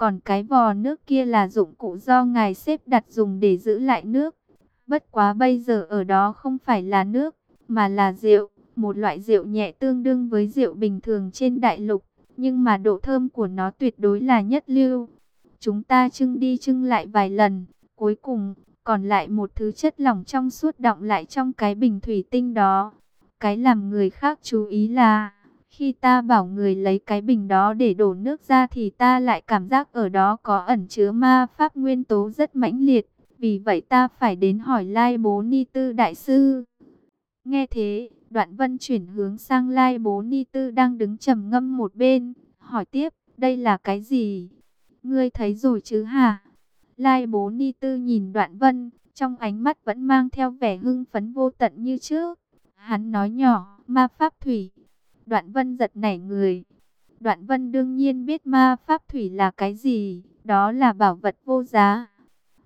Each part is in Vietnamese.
Còn cái vò nước kia là dụng cụ do ngài xếp đặt dùng để giữ lại nước. Bất quá bây giờ ở đó không phải là nước, mà là rượu. Một loại rượu nhẹ tương đương với rượu bình thường trên đại lục. Nhưng mà độ thơm của nó tuyệt đối là nhất lưu. Chúng ta trưng đi trưng lại vài lần. Cuối cùng, còn lại một thứ chất lỏng trong suốt đọng lại trong cái bình thủy tinh đó. Cái làm người khác chú ý là, khi ta bảo người lấy cái bình đó để đổ nước ra thì ta lại cảm giác ở đó có ẩn chứa ma pháp nguyên tố rất mãnh liệt. Vì vậy ta phải đến hỏi Lai Bố Ni Tư Đại Sư. Nghe thế, đoạn vân chuyển hướng sang Lai Bố Ni Tư đang đứng trầm ngâm một bên, hỏi tiếp, đây là cái gì? Ngươi thấy rồi chứ hả? Lai Bố Ni Tư nhìn đoạn vân, trong ánh mắt vẫn mang theo vẻ hưng phấn vô tận như trước. Hắn nói nhỏ, ma pháp thủy. Đoạn vân giật nảy người. Đoạn vân đương nhiên biết ma pháp thủy là cái gì, đó là bảo vật vô giá.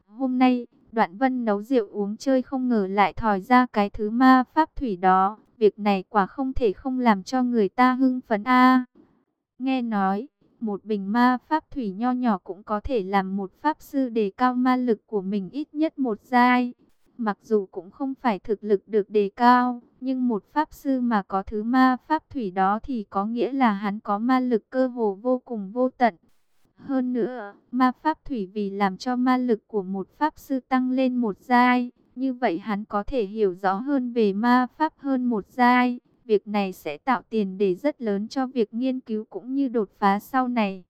Hôm nay, đoạn vân nấu rượu uống chơi không ngờ lại thòi ra cái thứ ma pháp thủy đó. Việc này quả không thể không làm cho người ta hưng phấn a. nghe nói, một bình ma pháp thủy nho nhỏ cũng có thể làm một pháp sư đề cao ma lực của mình ít nhất một giai. Mặc dù cũng không phải thực lực được đề cao, nhưng một pháp sư mà có thứ ma pháp thủy đó thì có nghĩa là hắn có ma lực cơ hồ vô cùng vô tận. Hơn nữa, ma pháp thủy vì làm cho ma lực của một pháp sư tăng lên một giai, như vậy hắn có thể hiểu rõ hơn về ma pháp hơn một giai. Việc này sẽ tạo tiền đề rất lớn cho việc nghiên cứu cũng như đột phá sau này.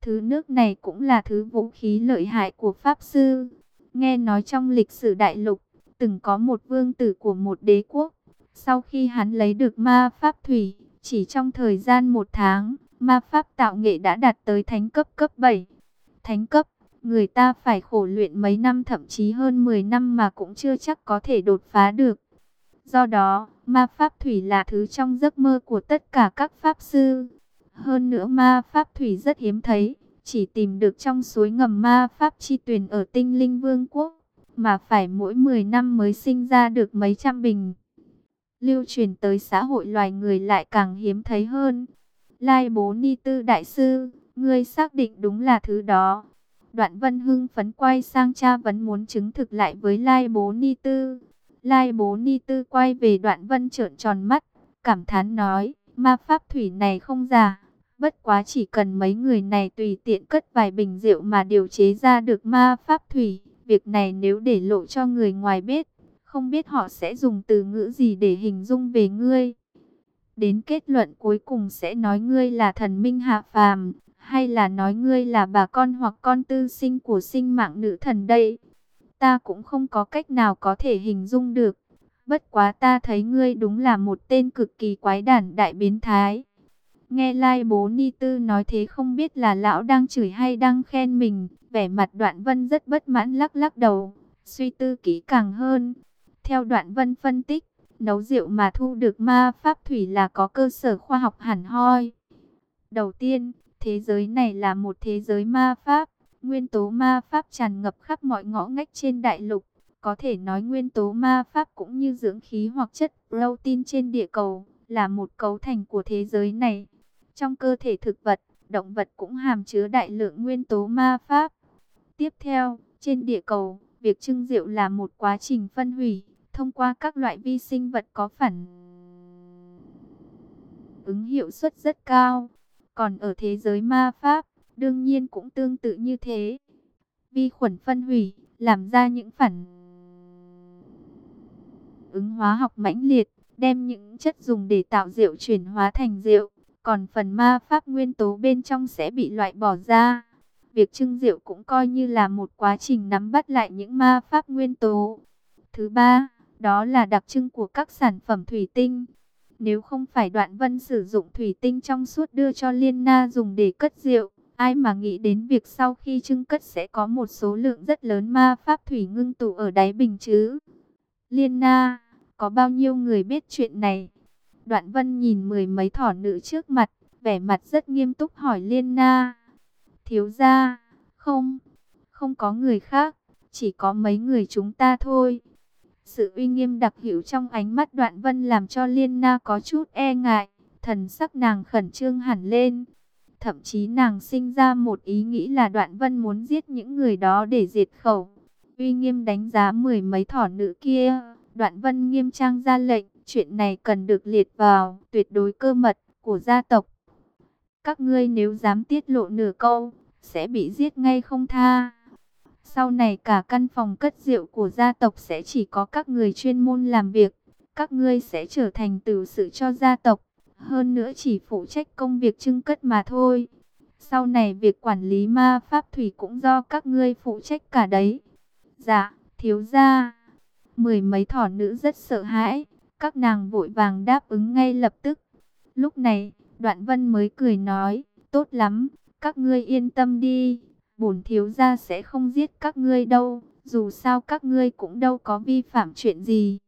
Thứ nước này cũng là thứ vũ khí lợi hại của Pháp Sư. Nghe nói trong lịch sử đại lục, từng có một vương tử của một đế quốc. Sau khi hắn lấy được ma Pháp Thủy, chỉ trong thời gian một tháng, ma Pháp tạo nghệ đã đạt tới thánh cấp cấp 7. Thánh cấp, người ta phải khổ luyện mấy năm thậm chí hơn 10 năm mà cũng chưa chắc có thể đột phá được. Do đó, ma pháp thủy là thứ trong giấc mơ của tất cả các pháp sư. Hơn nữa ma pháp thủy rất hiếm thấy, chỉ tìm được trong suối ngầm ma pháp chi tuyển ở tinh linh vương quốc, mà phải mỗi 10 năm mới sinh ra được mấy trăm bình. Lưu truyền tới xã hội loài người lại càng hiếm thấy hơn. Lai bố ni tư đại sư, ngươi xác định đúng là thứ đó. Đoạn vân hưng phấn quay sang cha vẫn muốn chứng thực lại với Lai bố ni tư. Lai bố ni tư quay về đoạn vân trợn tròn mắt, cảm thán nói, ma pháp thủy này không giả. Bất quá chỉ cần mấy người này tùy tiện cất vài bình rượu mà điều chế ra được ma pháp thủy. Việc này nếu để lộ cho người ngoài biết, không biết họ sẽ dùng từ ngữ gì để hình dung về ngươi. Đến kết luận cuối cùng sẽ nói ngươi là thần minh hạ phàm, hay là nói ngươi là bà con hoặc con tư sinh của sinh mạng nữ thần đây ta cũng không có cách nào có thể hình dung được. Bất quá ta thấy ngươi đúng là một tên cực kỳ quái đản đại biến thái. Nghe Lai bố Ni Tư nói thế không biết là lão đang chửi hay đang khen mình. Vẻ mặt đoạn vân rất bất mãn lắc lắc đầu, suy tư kỹ càng hơn. Theo đoạn vân phân tích, nấu rượu mà thu được ma pháp thủy là có cơ sở khoa học hẳn hoi. Đầu tiên, thế giới này là một thế giới ma pháp. Nguyên tố ma pháp tràn ngập khắp mọi ngõ ngách trên đại lục. Có thể nói nguyên tố ma pháp cũng như dưỡng khí hoặc chất protein trên địa cầu, là một cấu thành của thế giới này. Trong cơ thể thực vật, động vật cũng hàm chứa đại lượng nguyên tố ma pháp. Tiếp theo, trên địa cầu, việc trưng rượu là một quá trình phân hủy, thông qua các loại vi sinh vật có phản ứng hiệu suất rất cao. Còn ở thế giới ma pháp, đương nhiên cũng tương tự như thế. Vi khuẩn phân hủy, làm ra những phản ứng hóa học mãnh liệt, đem những chất dùng để tạo rượu chuyển hóa thành rượu, còn phần ma pháp nguyên tố bên trong sẽ bị loại bỏ ra. Việc trưng rượu cũng coi như là một quá trình nắm bắt lại những ma pháp nguyên tố. Thứ ba, đó là đặc trưng của các sản phẩm thủy tinh. Nếu không phải đoạn vân sử dụng thủy tinh trong suốt đưa cho Liên Na dùng để cất rượu, Ai mà nghĩ đến việc sau khi trưng cất sẽ có một số lượng rất lớn ma pháp thủy ngưng tụ ở đáy bình chứ. Liên na, có bao nhiêu người biết chuyện này? Đoạn vân nhìn mười mấy thỏ nữ trước mặt, vẻ mặt rất nghiêm túc hỏi Liên na. Thiếu ra, không, không có người khác, chỉ có mấy người chúng ta thôi. Sự uy nghiêm đặc hữu trong ánh mắt đoạn vân làm cho Liên na có chút e ngại, thần sắc nàng khẩn trương hẳn lên. Thậm chí nàng sinh ra một ý nghĩ là Đoạn Vân muốn giết những người đó để diệt khẩu. Uy nghiêm đánh giá mười mấy thỏ nữ kia, Đoạn Vân nghiêm trang ra lệnh, chuyện này cần được liệt vào tuyệt đối cơ mật của gia tộc. Các ngươi nếu dám tiết lộ nửa câu, sẽ bị giết ngay không tha. Sau này cả căn phòng cất rượu của gia tộc sẽ chỉ có các người chuyên môn làm việc. Các ngươi sẽ trở thành tử sự cho gia tộc. Hơn nữa chỉ phụ trách công việc trưng cất mà thôi. Sau này việc quản lý ma pháp thủy cũng do các ngươi phụ trách cả đấy. Dạ, thiếu gia. Mười mấy thỏ nữ rất sợ hãi. Các nàng vội vàng đáp ứng ngay lập tức. Lúc này, đoạn vân mới cười nói, tốt lắm, các ngươi yên tâm đi. Bổn thiếu gia sẽ không giết các ngươi đâu, dù sao các ngươi cũng đâu có vi phạm chuyện gì.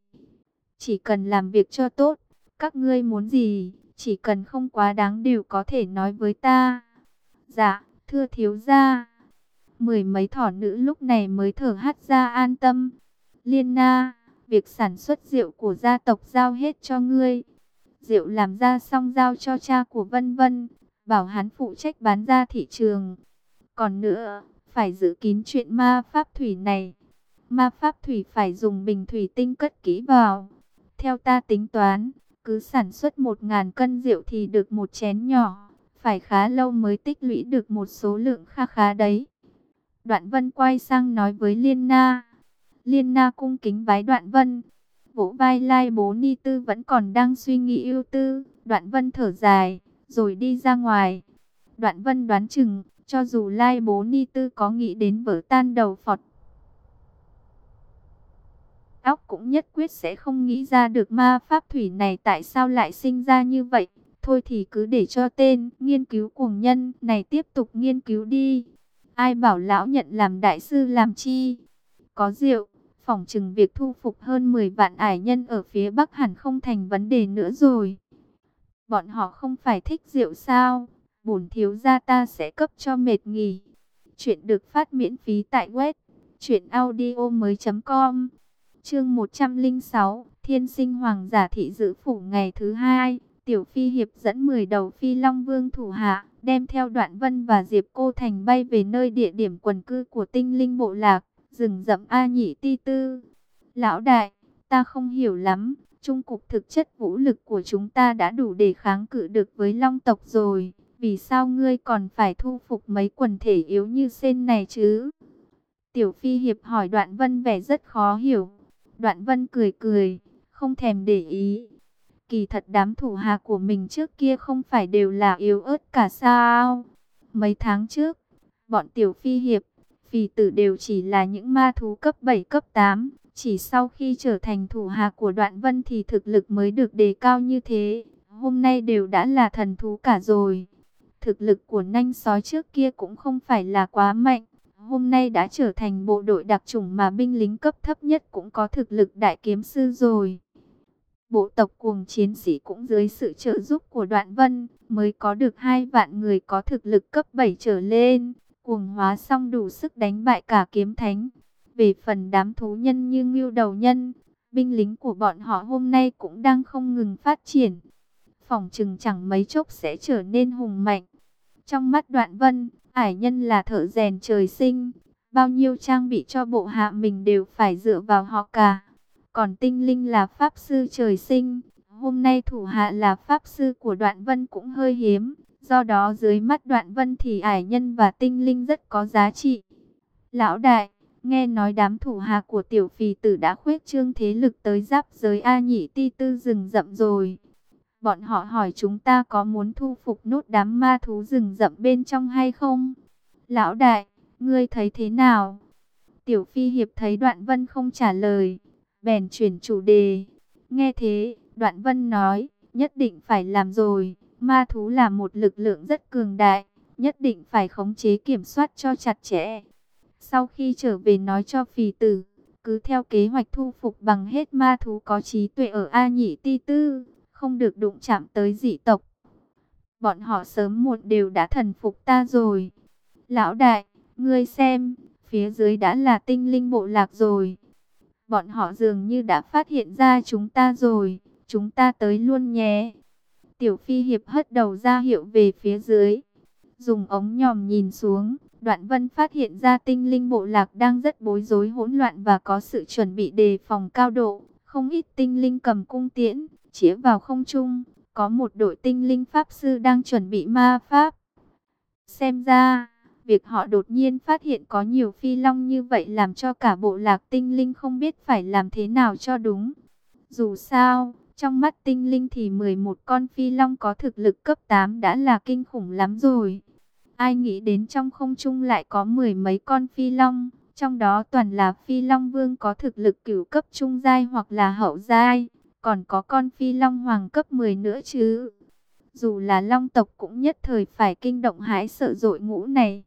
Chỉ cần làm việc cho tốt, các ngươi muốn gì, chỉ cần không quá đáng đều có thể nói với ta. Dạ, thưa thiếu gia. Mười mấy thỏ nữ lúc này mới thở hắt ra an tâm. Liên na, việc sản xuất rượu của gia tộc giao hết cho ngươi. Rượu làm ra xong giao cho cha của Vân Vân, bảo hắn phụ trách bán ra thị trường. Còn nữa, phải giữ kín chuyện ma pháp thủy này. Ma pháp thủy phải dùng bình thủy tinh cất kỹ vào. Theo ta tính toán, cứ sản xuất một ngàn cân rượu thì được một chén nhỏ. Phải khá lâu mới tích lũy được một số lượng kha khá đấy. Đoạn vân quay sang nói với Liên Na. Liên Na cung kính vái đoạn vân. Vỗ vai lai bố ni tư vẫn còn đang suy nghĩ ưu tư. Đoạn vân thở dài, rồi đi ra ngoài. Đoạn vân đoán chừng, cho dù lai bố ni tư có nghĩ đến vỡ tan đầu phật, Óc cũng nhất quyết sẽ không nghĩ ra được ma pháp thủy này tại sao lại sinh ra như vậy. Thôi thì cứ để cho tên nghiên cứu cuồng nhân này tiếp tục nghiên cứu đi. Ai bảo lão nhận làm đại sư làm chi? Có rượu, phỏng chừng việc thu phục hơn 10 vạn ải nhân ở phía Bắc hẳn không thành vấn đề nữa rồi. Bọn họ không phải thích rượu sao? Bổn thiếu gia ta sẽ cấp cho mệt nghỉ. Chuyện được phát miễn phí tại web truyệnaudiomoi.com. Chương 106, Thiên sinh hoàng giả thị giữ phủ ngày thứ hai, Tiểu Phi hiệp dẫn 10 đầu phi long vương thủ hạ, đem theo Đoạn Vân và Diệp Cô Thành bay về nơi địa điểm quần cư của Tinh Linh bộ lạc, rừng rậm A Nhị Ti Tư. Lão đại, ta không hiểu lắm, trung cục thực chất vũ lực của chúng ta đã đủ để kháng cự được với Long tộc rồi vì sao ngươi còn phải thu phục mấy quần thể yếu như sen này chứ? Tiểu Phi Hiệp hỏi Đoạn Vân vẻ rất khó hiểu. Đoạn Vân cười cười, không thèm để ý. Kỳ thật đám thủ hạ của mình trước kia không phải đều là yếu ớt cả sao? Mấy tháng trước, bọn Tiểu Phi Hiệp, Phì tử đều chỉ là những ma thú cấp 7 cấp 8. Chỉ sau khi trở thành thủ hạ của Đoạn Vân thì thực lực mới được đề cao như thế. Hôm nay đều đã là thần thú cả rồi. Thực lực của nanh sói trước kia cũng không phải là quá mạnh. Hôm nay đã trở thành bộ đội đặc chủng mà binh lính cấp thấp nhất cũng có thực lực đại kiếm sư rồi. Bộ tộc cuồng chiến sĩ cũng dưới sự trợ giúp của đoạn vân mới có được hai vạn người có thực lực cấp 7 trở lên. Cuồng hóa xong đủ sức đánh bại cả kiếm thánh. Về phần đám thú nhân như ngưu đầu nhân, binh lính của bọn họ hôm nay cũng đang không ngừng phát triển phòng chừng chẳng mấy chốc sẽ trở nên hùng mạnh. Trong mắt đoạn vân, ải nhân là thợ rèn trời sinh, bao nhiêu trang bị cho bộ hạ mình đều phải dựa vào họ cả. Còn tinh linh là pháp sư trời sinh, hôm nay thủ hạ là pháp sư của đoạn vân cũng hơi hiếm. Do đó dưới mắt đoạn vân thì ải nhân và tinh linh rất có giá trị. Lão đại, nghe nói đám thủ hạ của tiểu phì tử đã khuếch trương thế lực tới giáp giới A nhị ti tư rừng rậm rồi. Bọn họ hỏi chúng ta có muốn thu phục nốt đám ma thú rừng rậm bên trong hay không? Lão đại, ngươi thấy thế nào? Tiểu Phi Hiệp thấy Đoạn Vân không trả lời, bèn chuyển chủ đề. Nghe thế, Đoạn Vân nói, nhất định phải làm rồi. Ma thú là một lực lượng rất cường đại, nhất định phải khống chế kiểm soát cho chặt chẽ. Sau khi trở về nói cho Phi Tử, cứ theo kế hoạch thu phục bằng hết ma thú có trí tuệ ở A Nhị Ti Tư không được đụng chạm tới dị tộc. Bọn họ sớm muộn đều đã thần phục ta rồi. Lão đại, ngươi xem, phía dưới đã là tinh linh bộ lạc rồi. Bọn họ dường như đã phát hiện ra chúng ta rồi, chúng ta tới luôn nhé. Tiểu Phi Hiệp hất đầu ra hiệu về phía dưới. dùng ống nhòm nhìn xuống, Đoạn Vân phát hiện ra tinh linh bộ lạc đang rất bối rối hỗn loạn và có sự chuẩn bị đề phòng cao độ. Không ít tinh linh cầm cung tiễn, chĩa vào không trung, có một đội tinh linh pháp sư đang chuẩn bị ma pháp. Xem ra, việc họ đột nhiên phát hiện có nhiều phi long như vậy làm cho cả bộ lạc tinh linh không biết phải làm thế nào cho đúng. Dù sao, trong mắt tinh linh thì 11 con phi long có thực lực cấp 8 đã là kinh khủng lắm rồi. Ai nghĩ đến trong không trung lại có mười mấy con phi long, trong đó toàn là phi long vương có thực lực cửu cấp trung giai hoặc là hậu giai, còn có con phi long hoàng cấp 10 nữa chứ. Dù là long tộc cũng nhất thời phải kinh động hãi sợ dội ngũ này.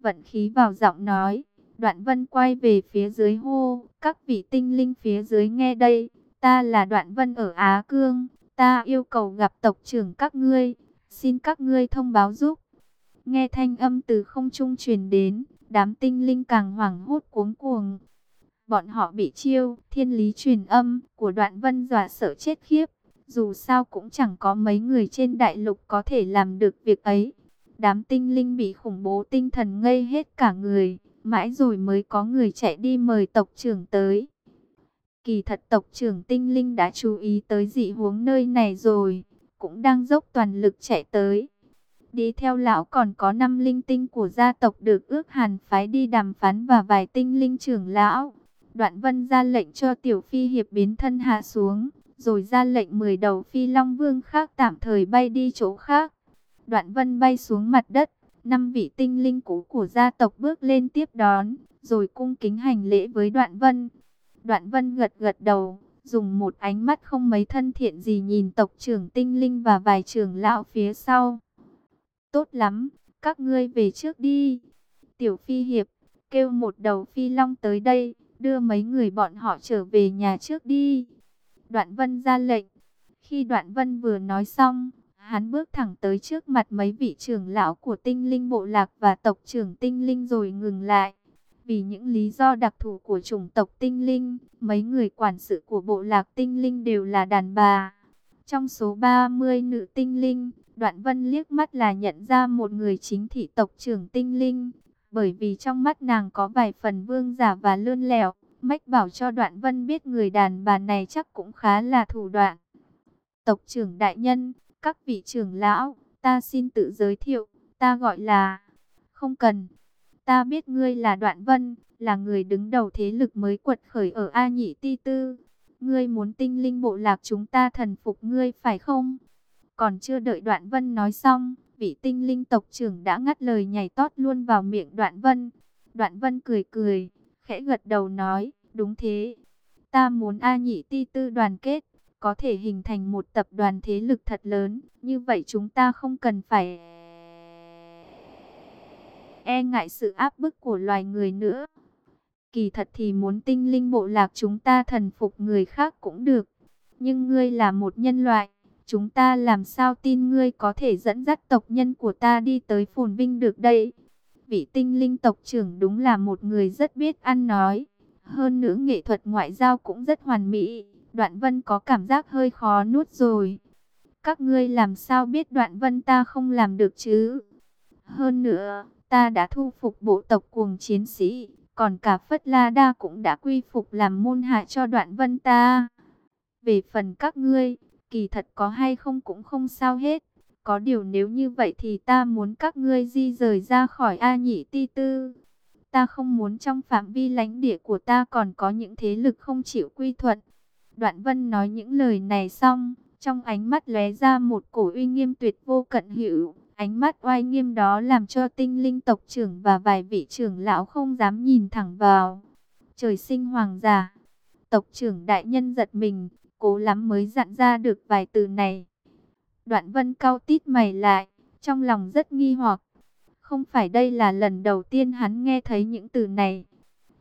Vận khí vào giọng nói, đoạn vân quay về phía dưới hô, các vị tinh linh phía dưới nghe đây, ta là đoạn vân ở Á Cương, ta yêu cầu gặp tộc trưởng các ngươi, xin các ngươi thông báo giúp. Nghe thanh âm từ không trung truyền đến, đám tinh linh càng hoảng hốt cuống cuồng. Bọn họ bị chiêu, thiên lý truyền âm của đoạn vân dọa sợ chết khiếp. Dù sao cũng chẳng có mấy người trên đại lục có thể làm được việc ấy. Đám tinh linh bị khủng bố tinh thần ngây hết cả người, mãi rồi mới có người chạy đi mời tộc trưởng tới. Kỳ thật tộc trưởng tinh linh đã chú ý tới dị huống nơi này rồi, cũng đang dốc toàn lực chạy tới. Đi theo lão còn có năm linh tinh của gia tộc được ước hàn phái đi đàm phán và vài tinh linh trưởng lão. Đoạn vân ra lệnh cho tiểu phi hiệp biến thân hạ xuống, rồi ra lệnh 10 đầu phi long vương khác tạm thời bay đi chỗ khác. Đoạn vân bay xuống mặt đất, năm vị tinh linh cũ của gia tộc bước lên tiếp đón, rồi cung kính hành lễ với đoạn vân. Đoạn vân gật gật đầu, dùng một ánh mắt không mấy thân thiện gì nhìn tộc trưởng tinh linh và vài trưởng lão phía sau. Tốt lắm, các ngươi về trước đi. Tiểu Phi Hiệp, kêu một đầu Phi Long tới đây, đưa mấy người bọn họ trở về nhà trước đi. Đoạn Vân ra lệnh. Khi Đoạn Vân vừa nói xong, hắn bước thẳng tới trước mặt mấy vị trưởng lão của tinh linh bộ lạc và tộc trưởng tinh linh rồi ngừng lại. Vì những lý do đặc thù của chủng tộc tinh linh, mấy người quản sự của bộ lạc tinh linh đều là đàn bà. Trong số 30 nữ tinh linh, Đoạn Vân liếc mắt là nhận ra một người chính thị tộc trưởng tinh linh, bởi vì trong mắt nàng có vài phần vương giả và lươn lẹo, mách bảo cho Đoạn Vân biết người đàn bà này chắc cũng khá là thủ đoạn. Tộc trưởng đại nhân, các vị trưởng lão, ta xin tự giới thiệu, ta gọi là... Không cần, ta biết ngươi là Đoạn Vân, là người đứng đầu thế lực mới quật khởi ở A Nhị Ti Tư. Ngươi muốn tinh linh bộ lạc chúng ta thần phục ngươi phải không? Còn chưa đợi Đoạn Vân nói xong, vị tinh linh tộc trưởng đã ngắt lời nhảy tót luôn vào miệng Đoạn Vân. Đoạn Vân cười cười, khẽ gật đầu nói, đúng thế. Ta muốn A Nhị Ti Tư đoàn kết, có thể hình thành một tập đoàn thế lực thật lớn, như vậy chúng ta không cần phải e ngại sự áp bức của loài người nữa. Kỳ thật thì muốn tinh linh bộ lạc chúng ta thần phục người khác cũng được, nhưng ngươi là một nhân loại, Chúng ta làm sao tin ngươi có thể dẫn dắt tộc nhân của ta đi tới phồn vinh được đây? Vị tinh linh tộc trưởng đúng là một người rất biết ăn nói. Hơn nữa nghệ thuật ngoại giao cũng rất hoàn mỹ. Đoạn vân có cảm giác hơi khó nuốt rồi. Các ngươi làm sao biết đoạn vân ta không làm được chứ? Hơn nữa, ta đã thu phục bộ tộc cuồng chiến sĩ. Còn cả Phất La Đa cũng đã quy phục làm môn hạ cho đoạn vân ta. Về phần các ngươi, kỳ thật có hay không cũng không sao hết. Có điều nếu như vậy thì ta muốn các ngươi di rời ra khỏi A Nhị Ti Tư. Ta không muốn trong phạm vi lãnh địa của ta còn có những thế lực không chịu quy thuận. Đoạn Vân nói những lời này xong, trong ánh mắt lóe ra một cổ uy nghiêm tuyệt vô cận hữu. Ánh mắt oai nghiêm đó làm cho tinh linh tộc trưởng và vài vị trưởng lão không dám nhìn thẳng vào. Trời sinh hoàng giả, tộc trưởng đại nhân giật mình, cố lắm mới dặn ra được vài từ này. Đoạn vân cao tít mày lại, trong lòng rất nghi hoặc. Không phải đây là lần đầu tiên hắn nghe thấy những từ này.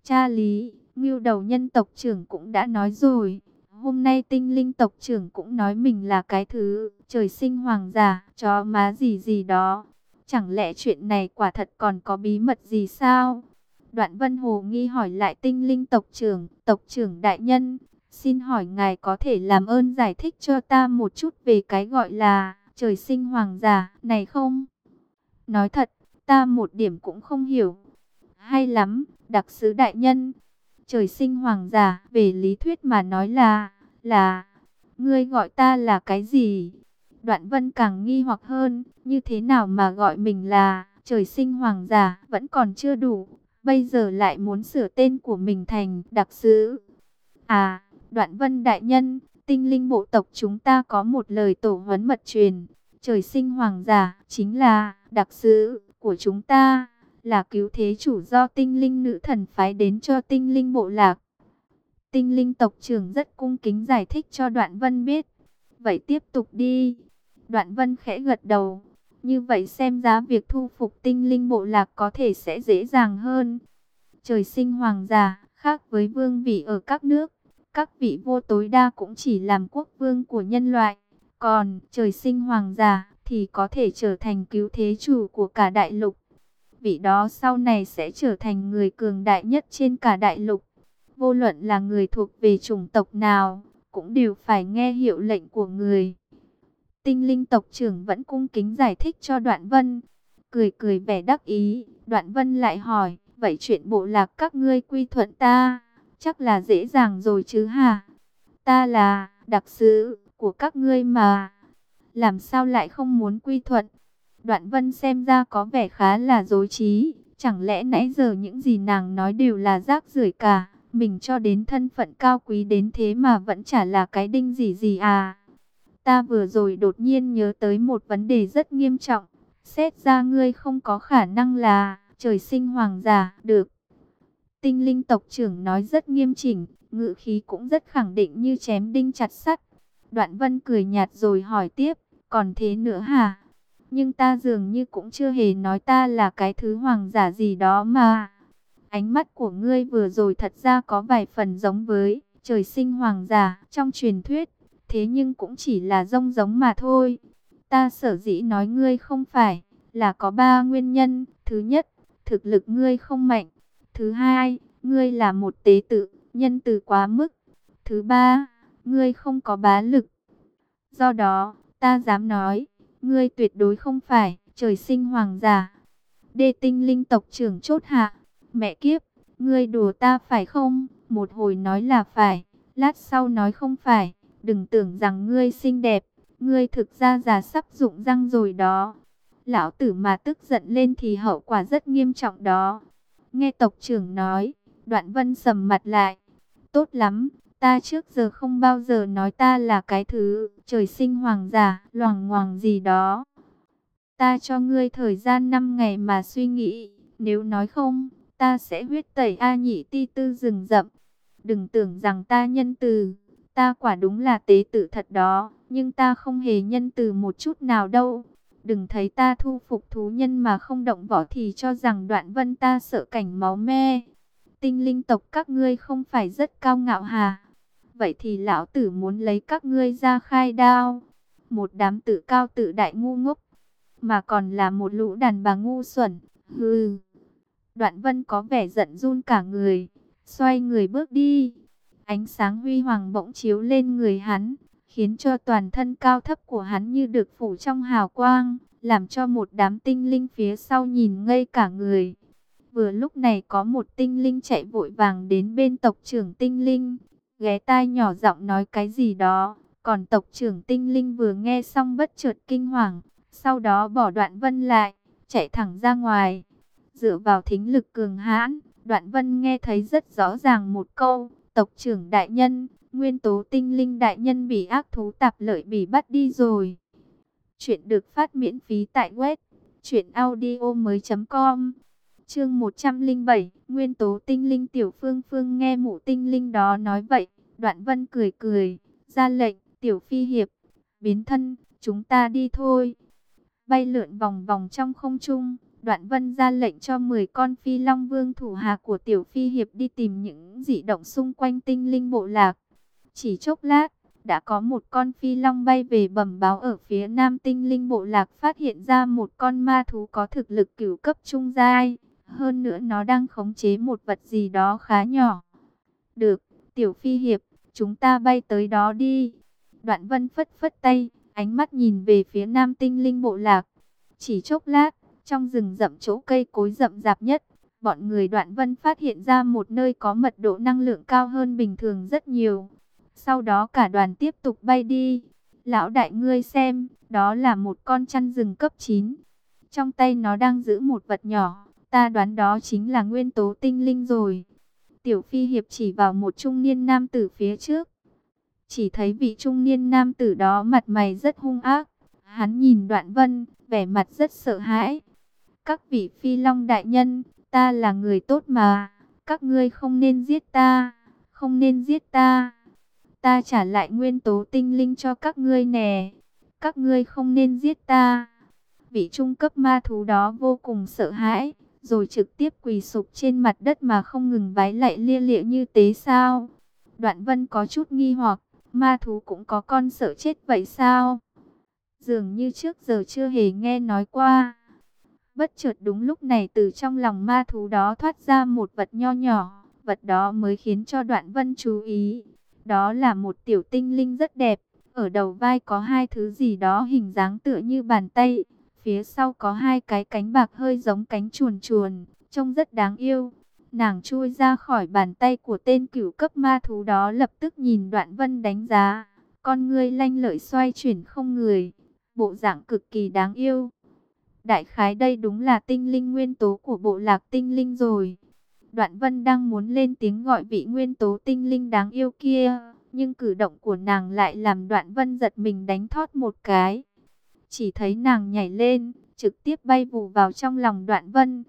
Cha lý, ngưu đầu nhân tộc trưởng cũng đã nói rồi. Hôm nay tinh linh tộc trưởng cũng nói mình là cái thứ trời sinh hoàng giả, chó má gì gì đó. Chẳng lẽ chuyện này quả thật còn có bí mật gì sao? Đoạn Vân Hồ nghi hỏi lại tinh linh tộc trưởng, tộc trưởng đại nhân, Xin hỏi ngài có thể làm ơn giải thích cho ta một chút về cái gọi là trời sinh hoàng giả này không? Nói thật, ta một điểm cũng không hiểu. Hay lắm, đặc sứ đại nhân. Trời sinh hoàng giả, về lý thuyết mà nói là, là, ngươi gọi ta là cái gì? Đoạn vân càng nghi hoặc hơn, như thế nào mà gọi mình là trời sinh hoàng giả vẫn còn chưa đủ. Bây giờ lại muốn sửa tên của mình thành đặc sứ. À, đoạn vân đại nhân, tinh linh bộ tộc chúng ta có một lời tổ huấn mật truyền. Trời sinh hoàng giả chính là đặc sứ của chúng ta, là cứu thế chủ do tinh linh nữ thần phái đến cho tinh linh bộ lạc. Tinh linh tộc trưởng rất cung kính giải thích cho đoạn vân biết. Vậy tiếp tục đi. Đoạn vân khẽ gật đầu. Như vậy xem giá việc thu phục tinh linh bộ lạc có thể sẽ dễ dàng hơn. Trời sinh hoàng giả, khác với vương vị ở các nước. Các vị vua tối đa cũng chỉ làm quốc vương của nhân loại. Còn trời sinh hoàng giả thì có thể trở thành cứu thế chủ của cả đại lục. Vị đó sau này sẽ trở thành người cường đại nhất trên cả đại lục. Vô luận là người thuộc về chủng tộc nào, cũng đều phải nghe hiệu lệnh của người. Tinh linh tộc trưởng vẫn cung kính giải thích cho Đoạn Vân. Cười cười vẻ đắc ý, Đoạn Vân lại hỏi, vậy chuyện bộ lạc các ngươi quy thuận ta, chắc là dễ dàng rồi chứ hả? Ta là đặc sứ của các ngươi mà, làm sao lại không muốn quy thuận? Đoạn Vân xem ra có vẻ khá là dối trí, chẳng lẽ nãy giờ những gì nàng nói đều là rác rưởi cả, mình cho đến thân phận cao quý đến thế mà vẫn chả là cái đinh gì gì à? Ta vừa rồi đột nhiên nhớ tới một vấn đề rất nghiêm trọng. Xét ra ngươi không có khả năng là trời sinh hoàng giả được. Tinh linh tộc trưởng nói rất nghiêm chỉnh, ngự khí cũng rất khẳng định như chém đinh chặt sắt. Đoạn vân cười nhạt rồi hỏi tiếp, còn thế nữa hả? Nhưng ta dường như cũng chưa hề nói ta là cái thứ hoàng giả gì đó mà. Ánh mắt của ngươi vừa rồi thật ra có vài phần giống với trời sinh hoàng giả trong truyền thuyết thế nhưng cũng chỉ là rông giống mà thôi. Ta sở dĩ nói ngươi không phải, là có ba nguyên nhân. Thứ nhất, thực lực ngươi không mạnh. Thứ hai, ngươi là một tế tự, nhân từ quá mức. Thứ ba, ngươi không có bá lực. Do đó, ta dám nói, ngươi tuyệt đối không phải trời sinh hoàng giả. Đê tinh linh tộc trưởng chốt hạ, mẹ kiếp, ngươi đùa ta phải không? Một hồi nói là phải, lát sau nói không phải. Đừng tưởng rằng ngươi xinh đẹp, ngươi thực ra già sắp rụng răng rồi đó. Lão tử mà tức giận lên thì hậu quả rất nghiêm trọng đó. Nghe tộc trưởng nói, đoạn vân sầm mặt lại. Tốt lắm, ta trước giờ không bao giờ nói ta là cái thứ trời sinh hoàng giả, loằng ngoằng gì đó. Ta cho ngươi thời gian 5 ngày mà suy nghĩ, nếu nói không, ta sẽ huyết tẩy A nhị ti tư rừng rậm. Đừng tưởng rằng ta nhân từ, Ta quả đúng là tế tử thật đó, nhưng ta không hề nhân từ một chút nào đâu. Đừng thấy ta thu phục thú nhân mà không động võ thì cho rằng đoạn vân ta sợ cảnh máu me. Tinh linh tộc các ngươi không phải rất cao ngạo hà. Vậy thì lão tử muốn lấy các ngươi ra khai đao. Một đám tự cao tự đại ngu ngốc. Mà còn là một lũ đàn bà ngu xuẩn. Hừ. Đoạn vân có vẻ giận run cả người. Xoay người bước đi. Ánh sáng huy hoàng bỗng chiếu lên người hắn, khiến cho toàn thân cao thấp của hắn như được phủ trong hào quang, làm cho một đám tinh linh phía sau nhìn ngây cả người. Vừa lúc này có một tinh linh chạy vội vàng đến bên tộc trưởng tinh linh, ghé tai nhỏ giọng nói cái gì đó, còn tộc trưởng tinh linh vừa nghe xong bất chợt kinh hoàng, sau đó bỏ đoạn vân lại, chạy thẳng ra ngoài. Dựa vào thính lực cường hãn, đoạn vân nghe thấy rất rõ ràng một câu, Tộc trưởng đại nhân, nguyên tố tinh linh đại nhân bị ác thú tạp lợi bị bắt đi rồi. Chuyện được phát miễn phí tại web truyệnaudiomoi.com. Chương 107, Nguyên tố tinh linh tiểu phương phương nghe mụ tinh linh đó nói vậy, Đoạn Vân cười cười, ra lệnh, "Tiểu phi hiệp, biến thân, chúng ta đi thôi." Bay lượn vòng vòng trong không trung, Đoạn Vân ra lệnh cho 10 con phi long vương thủ hạ của Tiểu Phi Hiệp đi tìm những dị động xung quanh tinh linh bộ lạc. Chỉ chốc lát, đã có một con phi long bay về bẩm báo ở phía nam tinh linh bộ lạc phát hiện ra một con ma thú có thực lực cửu cấp trung giai. Hơn nữa nó đang khống chế một vật gì đó khá nhỏ. Được, Tiểu Phi Hiệp, chúng ta bay tới đó đi. Đoạn Vân phất phất tay, ánh mắt nhìn về phía nam tinh linh bộ lạc. Chỉ chốc lát, Trong rừng rậm chỗ cây cối rậm rạp nhất, bọn người đoạn vân phát hiện ra một nơi có mật độ năng lượng cao hơn bình thường rất nhiều. Sau đó cả đoàn tiếp tục bay đi. Lão đại ngươi xem, đó là một con chăn rừng cấp 9. Trong tay nó đang giữ một vật nhỏ, ta đoán đó chính là nguyên tố tinh linh rồi. Tiểu Phi Hiệp chỉ vào một trung niên nam tử phía trước. Chỉ thấy vị trung niên nam tử đó mặt mày rất hung ác. Hắn nhìn đoạn vân, vẻ mặt rất sợ hãi. Các vị Phi Long đại nhân, ta là người tốt mà. Các ngươi không nên giết ta, không nên giết ta. Ta trả lại nguyên tố tinh linh cho các ngươi nè. Các ngươi không nên giết ta. Vị trung cấp ma thú đó vô cùng sợ hãi rồi trực tiếp quỳ sụp trên mặt đất mà không ngừng vái lại lia lịa như tế sao. Đoạn vân có chút nghi hoặc, ma thú cũng có con sợ chết vậy sao? Dường như trước giờ chưa hề nghe nói qua. Bất chợt đúng lúc này từ trong lòng ma thú đó thoát ra một vật nho nhỏ, vật đó mới khiến cho đoạn vân chú ý. Đó là một tiểu tinh linh rất đẹp, ở đầu vai có hai thứ gì đó hình dáng tựa như bàn tay, Phía sau có hai cái cánh bạc hơi giống cánh chuồn chuồn, trông rất đáng yêu. Nàng chui ra khỏi bàn tay của tên cửu cấp ma thú đó lập tức nhìn đoạn vân đánh giá. Con ngươi lanh lợi xoay chuyển không người, bộ dạng cực kỳ đáng yêu. Đại khái đây đúng là tinh linh nguyên tố của bộ lạc tinh linh rồi. Đoạn vân đang muốn lên tiếng gọi vị nguyên tố tinh linh đáng yêu kia, nhưng cử động của nàng lại làm đoạn vân giật mình đánh thót một cái. Chỉ thấy nàng nhảy lên, trực tiếp bay vù vào trong lòng đoạn vân.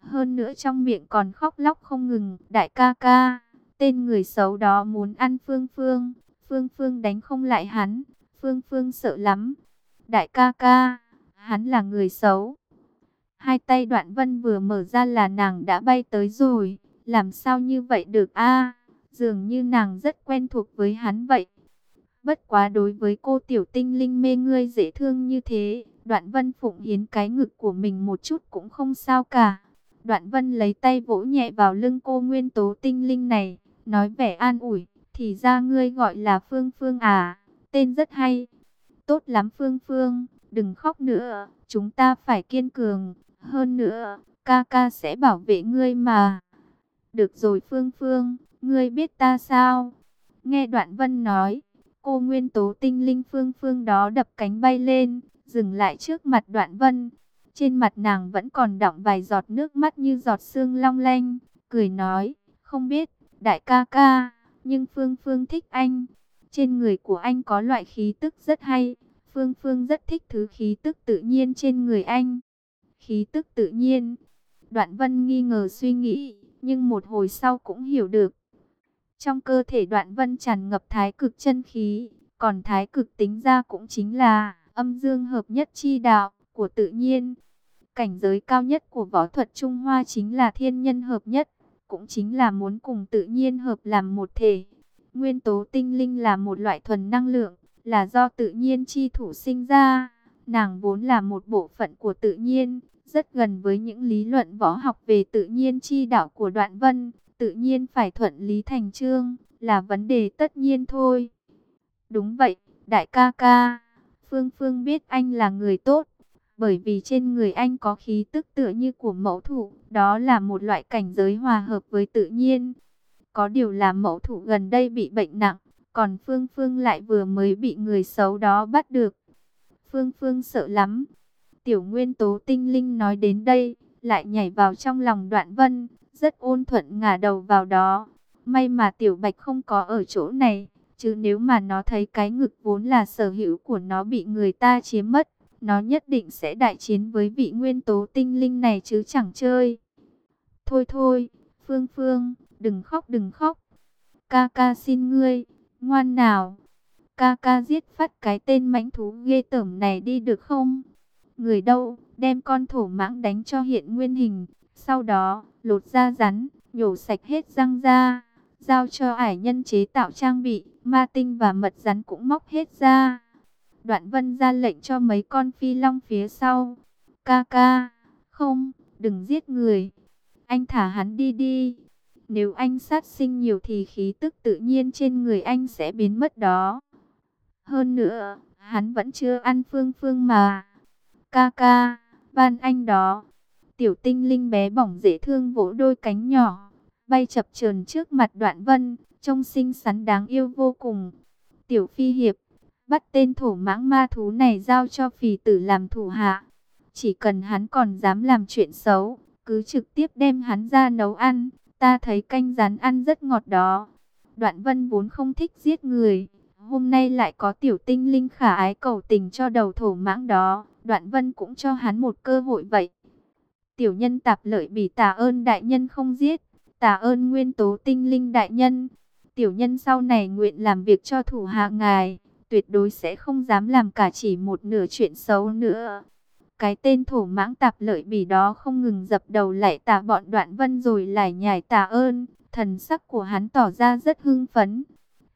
Hơn nữa trong miệng còn khóc lóc không ngừng. Đại ca ca, tên người xấu đó muốn ăn Phương Phương. Phương Phương đánh không lại hắn. Phương Phương sợ lắm. Đại ca ca, hắn là người xấu. Hai tay đoạn vân vừa mở ra là nàng đã bay tới rồi. Làm sao như vậy được a Dường như nàng rất quen thuộc với hắn vậy. Bất quá đối với cô tiểu tinh linh mê ngươi dễ thương như thế, đoạn vân phụng hiến cái ngực của mình một chút cũng không sao cả. Đoạn vân lấy tay vỗ nhẹ vào lưng cô nguyên tố tinh linh này, nói vẻ an ủi, thì ra ngươi gọi là Phương Phương à, tên rất hay. Tốt lắm Phương Phương, đừng khóc nữa, chúng ta phải kiên cường, hơn nữa, ca ca sẽ bảo vệ ngươi mà. Được rồi Phương Phương, ngươi biết ta sao? Nghe đoạn vân nói, Cô nguyên tố tinh linh phương phương đó đập cánh bay lên, dừng lại trước mặt đoạn vân. Trên mặt nàng vẫn còn đọng vài giọt nước mắt như giọt sương long lanh, cười nói, không biết, đại ca ca, nhưng phương phương thích anh. Trên người của anh có loại khí tức rất hay, phương phương rất thích thứ khí tức tự nhiên trên người anh. Khí tức tự nhiên, đoạn vân nghi ngờ suy nghĩ, nhưng một hồi sau cũng hiểu được trong cơ thể đoạn vân tràn ngập thái cực chân khí, còn thái cực tính ra cũng chính là âm dương hợp nhất chi đạo của tự nhiên. Cảnh giới cao nhất của võ thuật Trung Hoa chính là thiên nhân hợp nhất, cũng chính là muốn cùng tự nhiên hợp làm một thể. Nguyên tố tinh linh là một loại thuần năng lượng, là do tự nhiên chi thủ sinh ra. Nàng vốn là một bộ phận của tự nhiên, rất gần với những lý luận võ học về tự nhiên chi đạo của đoạn vân tự nhiên phải thuận lý thành trương, là vấn đề tất nhiên thôi. Đúng vậy, đại ca ca, Phương Phương biết anh là người tốt, bởi vì trên người anh có khí tức tựa như của mẫu thủ, đó là một loại cảnh giới hòa hợp với tự nhiên. Có điều là mẫu thủ gần đây bị bệnh nặng, còn Phương Phương lại vừa mới bị người xấu đó bắt được. Phương Phương sợ lắm. Tiểu nguyên tố tinh linh nói đến đây, lại nhảy vào trong lòng đoạn vân, rất ôn thuận ngả đầu vào đó. May mà tiểu bạch không có ở chỗ này, chứ nếu mà nó thấy cái ngực vốn là sở hữu của nó bị người ta chiếm mất, nó nhất định sẽ đại chiến với vị nguyên tố tinh linh này chứ chẳng chơi. Thôi thôi, Phương Phương, đừng khóc đừng khóc. Ca ca xin ngươi, ngoan nào. Ca ca giết phát cái tên mãnh thú ghê tởm này đi được không? Người đâu, đem con thổ mãng đánh cho hiện nguyên hình, sau đó, lột da rắn, nhổ sạch hết răng ra giao cho ải nhân chế tạo trang bị, ma tinh và mật rắn cũng móc hết ra. Đoạn vân ra lệnh cho mấy con phi long phía sau. Ca ca, không, đừng giết người. Anh thả hắn đi đi. Nếu anh sát sinh nhiều thì khí tức tự nhiên trên người anh sẽ biến mất đó. Hơn nữa, hắn vẫn chưa ăn phương phương mà. Ca ca, Van Anh đó. Tiểu tinh linh bé bỏng dễ thương vỗ đôi cánh nhỏ, bay chập chờn trước mặt đoạn vân, trông xinh xắn đáng yêu vô cùng. Tiểu phi hiệp, bắt tên thổ mãng ma thú này giao cho phì tử làm thủ hạ. Chỉ cần hắn còn dám làm chuyện xấu, cứ trực tiếp đem hắn ra nấu ăn. Ta thấy canh rán ăn rất ngọt đó. Đoạn vân vốn không thích giết người. Hôm nay lại có tiểu tinh linh khả ái cầu tình cho đầu thổ mãng đó. Đoạn vân cũng cho hắn một cơ hội vậy. Tiểu nhân tạp lợi bỉ tạ ơn đại nhân không giết. Tạ ơn nguyên tố tinh linh đại nhân. Tiểu nhân sau này nguyện làm việc cho thủ hạ ngài. Tuyệt đối sẽ không dám làm cả chỉ một nửa chuyện xấu nữa. Cái tên thổ mãng tạp lợi bỉ đó không ngừng dập đầu lại tạ bọn đoạn vân rồi lại nhảy tạ ơn. Thần sắc của hắn tỏ ra rất hưng phấn.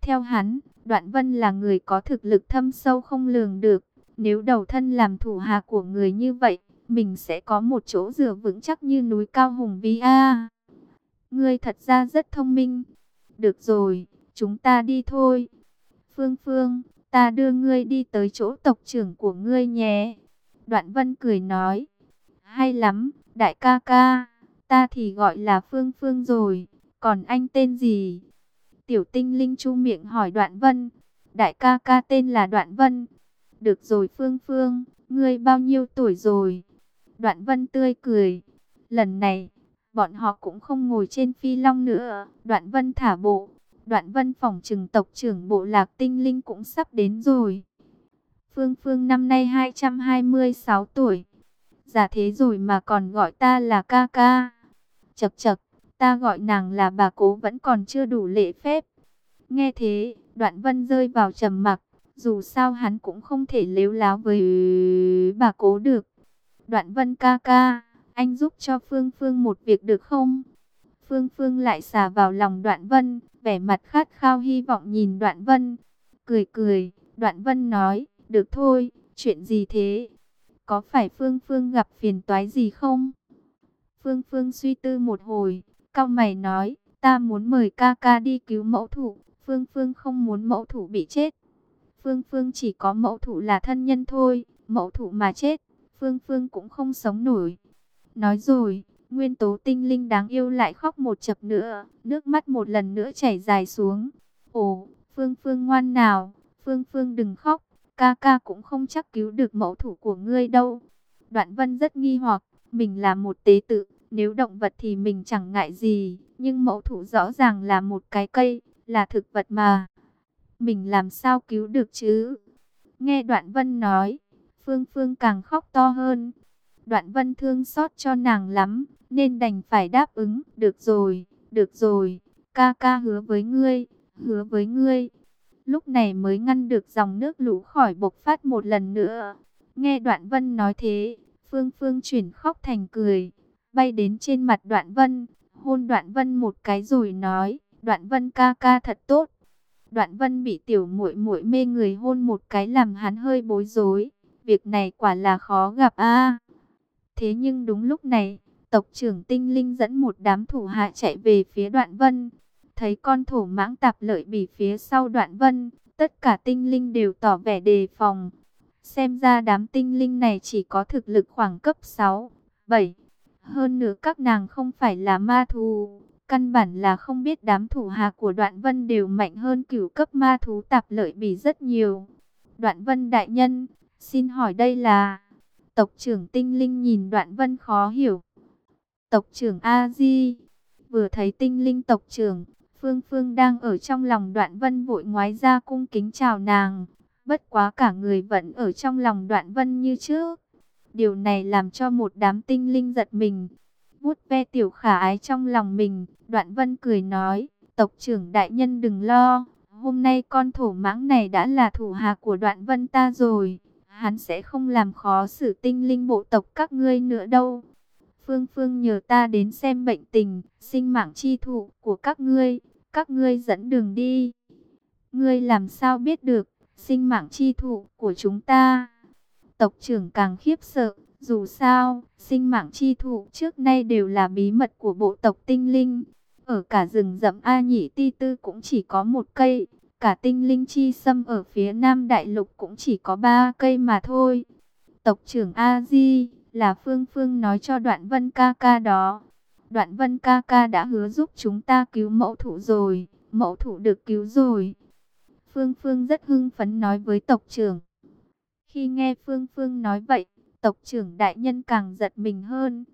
Theo hắn, đoạn vân là người có thực lực thâm sâu không lường được. Nếu đầu thân làm thủ hạ của người như vậy, mình sẽ có một chỗ dựa vững chắc như núi cao hùng vĩ a. ngươi thật ra rất thông minh. Được rồi, chúng ta đi thôi. Phương Phương, ta đưa ngươi đi tới chỗ tộc trưởng của ngươi nhé. Đoạn Vân cười nói. Hay lắm, đại ca ca, ta thì gọi là Phương Phương rồi, còn anh tên gì? Tiểu tinh linh chu miệng hỏi Đoạn Vân. Đại ca ca tên là Đoạn Vân. Được rồi Phương Phương, ngươi bao nhiêu tuổi rồi? Đoạn Vân tươi cười. Lần này, bọn họ cũng không ngồi trên phi long nữa. Đoạn Vân thả bộ. Đoạn Vân phòng trừng tộc trưởng bộ lạc tinh linh cũng sắp đến rồi. Phương Phương năm nay 226 tuổi. Giả thế rồi mà còn gọi ta là ca ca. Chật chật, ta gọi nàng là bà cố vẫn còn chưa đủ lễ phép. Nghe thế, đoạn vân rơi vào trầm mặc. Dù sao hắn cũng không thể lếu láo với bà cố được. Đoạn vân ca ca, anh giúp cho Phương Phương một việc được không? Phương Phương lại xà vào lòng đoạn vân, vẻ mặt khát khao hy vọng nhìn đoạn vân. Cười cười, đoạn vân nói, được thôi, chuyện gì thế? Có phải Phương Phương gặp phiền toái gì không? Phương Phương suy tư một hồi, cao mày nói, ta muốn mời ca ca đi cứu mẫu thủ. Phương Phương không muốn mẫu thủ bị chết. Phương Phương chỉ có mẫu thụ là thân nhân thôi, mẫu thụ mà chết, Phương Phương cũng không sống nổi. Nói rồi, nguyên tố tinh linh đáng yêu lại khóc một chập nữa, nước mắt một lần nữa chảy dài xuống. Ồ, Phương Phương ngoan nào, Phương Phương đừng khóc, ca ca cũng không chắc cứu được mẫu thủ của ngươi đâu. Đoạn vân rất nghi hoặc, mình là một tế tự, nếu động vật thì mình chẳng ngại gì, nhưng mẫu thủ rõ ràng là một cái cây, là thực vật mà. Mình làm sao cứu được chứ? Nghe đoạn vân nói, Phương Phương càng khóc to hơn. Đoạn vân thương xót cho nàng lắm, nên đành phải đáp ứng. Được rồi, được rồi, ca ca hứa với ngươi, hứa với ngươi. Lúc này mới ngăn được dòng nước lũ khỏi bộc phát một lần nữa. Nghe đoạn vân nói thế, Phương Phương chuyển khóc thành cười, bay đến trên mặt đoạn vân, hôn đoạn vân một cái rồi nói, đoạn vân ca ca thật tốt. Đoạn vân bị tiểu muội muội mê người hôn một cái làm hắn hơi bối rối. Việc này quả là khó gặp a. Thế nhưng đúng lúc này, tộc trưởng tinh linh dẫn một đám thủ hạ chạy về phía đoạn vân. Thấy con thổ mãng tạp lợi bỉ phía sau đoạn vân, tất cả tinh linh đều tỏ vẻ đề phòng. Xem ra đám tinh linh này chỉ có thực lực khoảng cấp 6, 7. Hơn nữa các nàng không phải là ma thù, Căn bản là không biết đám thủ hạ của đoạn vân đều mạnh hơn cửu cấp ma thú tạp lợi bỉ rất nhiều. Đoạn vân đại nhân, Xin hỏi đây là... Tộc trưởng tinh linh nhìn đoạn vân khó hiểu. Tộc trưởng A-di. Vừa thấy tinh linh tộc trưởng, Phương Phương đang ở trong lòng đoạn vân vội ngoái ra cung kính chào nàng. Bất quá cả người vẫn ở trong lòng đoạn vân như trước. Điều này làm cho một đám tinh linh giật mình vuốt ve tiểu khả ái trong lòng mình, đoạn vân cười nói, tộc trưởng đại nhân đừng lo. Hôm nay con thổ mãng này đã là thủ hạ của đoạn vân ta rồi hắn sẽ không làm khó xử tinh linh bộ tộc các ngươi nữa đâu. Phương Phương nhờ ta đến xem bệnh tình, sinh mạng chi thụ của các ngươi, các ngươi dẫn đường đi. Ngươi làm sao biết được, sinh mạng chi thụ của chúng ta? Tộc trưởng càng khiếp sợ, dù sao, sinh mạng chi thụ trước nay đều là bí mật của bộ tộc tinh linh. Ở cả rừng rậm A Nhĩ Ti Tư cũng chỉ có một cây, Cả tinh linh chi sâm ở phía nam đại lục cũng chỉ có ba cây mà thôi. Tộc trưởng A-di, là Phương Phương nói cho Đoạn Vân ca ca đó. Đoạn Vân ca ca đã hứa giúp chúng ta cứu mẫu thủ rồi, mẫu thủ được cứu rồi. Phương Phương rất hưng phấn nói với tộc trưởng. Khi nghe Phương Phương nói vậy, tộc trưởng đại nhân càng giật mình hơn.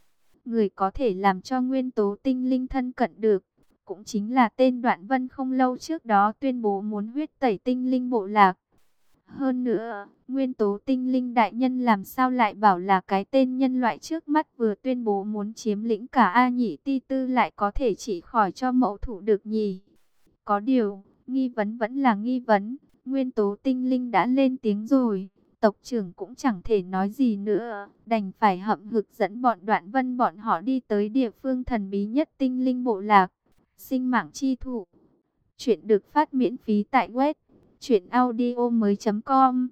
Người có thể làm cho nguyên tố tinh linh thân cận được, cũng chính là tên Đoạn Vân không lâu trước đó tuyên bố muốn huyết tẩy tinh linh bộ lạc. Hơn nữa, nguyên tố tinh linh đại nhân làm sao lại bảo là cái tên nhân loại trước mắt vừa tuyên bố muốn chiếm lĩnh cả A nhị ti tư lại có thể chỉ khỏi cho mẫu thủ được nhỉ. Có điều, nghi vấn vẫn là nghi vấn, nguyên tố tinh linh đã lên tiếng rồi, tộc trưởng cũng chẳng thể nói gì nữa, đành phải hậm hực dẫn bọn đoạn vân bọn họ đi tới địa phương thần bí nhất tinh linh bộ lạc, sinh mạng chi thụ. Chuyện được phát miễn phí tại web truyệnaudio mới .com.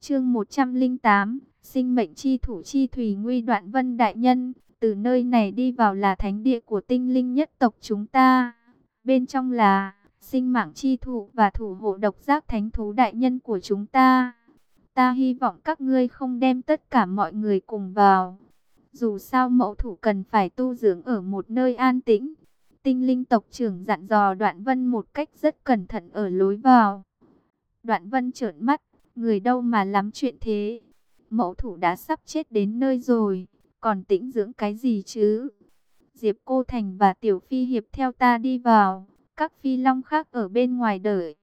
Chương 108 Sinh mệnh chi thủ chi thủy nguy đoạn vân đại nhân. Từ nơi này đi vào là thánh địa của tinh linh nhất tộc chúng ta. Bên trong là sinh mạng chi thủ và thủ hộ độc giác thánh thú đại nhân của chúng ta. Ta hy vọng các ngươi không đem tất cả mọi người cùng vào Dù sao mẫu thủ cần phải tu dưỡng ở một nơi an tĩnh Tinh linh tộc trưởng dặn dò đoạn vân một cách rất cẩn thận ở lối vào Đoạn vân trợn mắt, người đâu mà lắm chuyện thế. Mẫu thủ đã sắp chết đến nơi rồi, còn tĩnh dưỡng cái gì chứ? Diệp Cô Thành và Tiểu Phi Hiệp theo ta đi vào, các phi long khác ở bên ngoài đợi.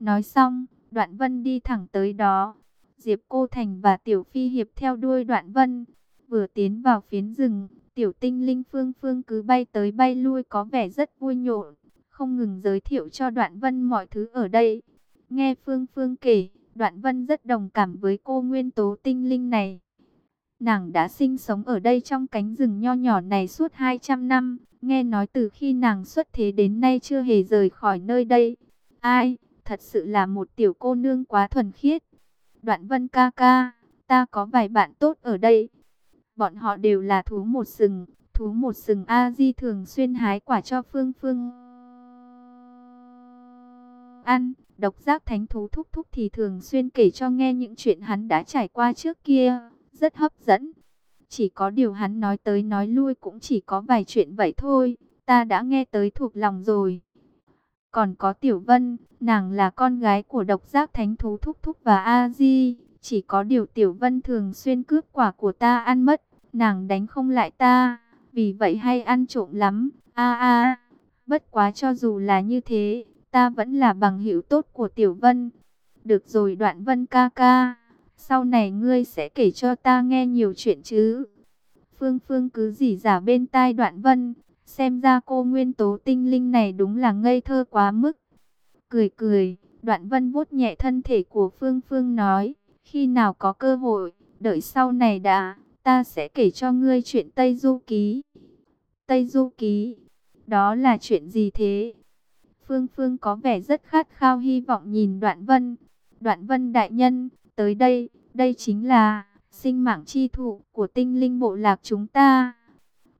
Nói xong, Đoạn Vân đi thẳng tới đó. Diệp Cô Thành và Tiểu Phi Hiệp theo đuôi Đoạn Vân, vừa tiến vào phiến rừng, Tiểu Tinh Linh Phương Phương cứ bay tới bay lui có vẻ rất vui nhộn, không ngừng giới thiệu cho Đoạn Vân mọi thứ ở đây. Nghe Phương Phương kể, Đoạn Vân rất đồng cảm với cô nguyên tố tinh linh này. Nàng đã sinh sống ở đây trong cánh rừng nho nhỏ này suốt 200 năm, nghe nói từ khi nàng xuất thế đến nay chưa hề rời khỏi nơi đây. Ai, thật sự là một tiểu cô nương quá thuần khiết. Đoạn Vân ca ca, ta có vài bạn tốt ở đây. Bọn họ đều là thú một sừng, thú một sừng A-di thường xuyên hái quả cho Phương Phương ăn. Độc giác thánh thú thúc thúc thì thường xuyên kể cho nghe những chuyện hắn đã trải qua trước kia, rất hấp dẫn. Chỉ có điều hắn nói tới nói lui cũng chỉ có vài chuyện vậy thôi, ta đã nghe tới thuộc lòng rồi. Còn có Tiểu Vân, nàng là con gái của độc giác thánh thú thúc thúc và A-di, chỉ có điều Tiểu Vân thường xuyên cướp quả của ta ăn mất, nàng đánh không lại ta, vì vậy hay ăn trộm lắm, a a. Bất quá cho dù là như thế, ta vẫn là bằng hữu tốt của Tiểu Vân. Được rồi đoạn Vân ca ca, sau này ngươi sẽ kể cho ta nghe nhiều chuyện chứ. Phương Phương cứ dỉ giả bên tai đoạn Vân, xem ra cô nguyên tố tinh linh này đúng là ngây thơ quá mức. Cười cười, đoạn Vân vuốt nhẹ thân thể của Phương Phương nói, khi nào có cơ hội, đợi sau này đã, ta sẽ kể cho ngươi chuyện Tây Du Ký. Tây Du Ký, đó là chuyện gì thế? Phương Phương có vẻ rất khát khao hy vọng nhìn Đoạn Vân. Đoạn Vân đại nhân, tới đây, đây chính là sinh mạng chi thụ của tinh linh bộ lạc chúng ta.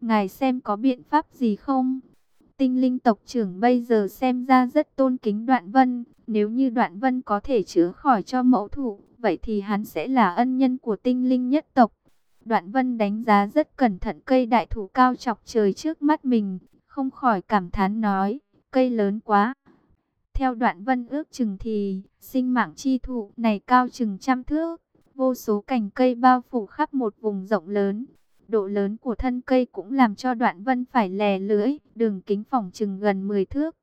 Ngài xem có biện pháp gì không? Tinh linh tộc trưởng bây giờ xem ra rất tôn kính Đoạn Vân. Nếu như Đoạn Vân có thể chữa khỏi cho mẫu thủ, vậy thì hắn sẽ là ân nhân của tinh linh nhất tộc. Đoạn Vân đánh giá rất cẩn thận cây đại thụ cao chọc trời trước mắt mình, không khỏi cảm thán nói cây lớn quá. Theo đoạn vân ước chừng thì, sinh mạng chi thụ này cao chừng trăm thước, vô số cành cây bao phủ khắp một vùng rộng lớn. Độ lớn của thân cây cũng làm cho đoạn vân phải lè lưỡi, đường kính phòng chừng gần 10 thước.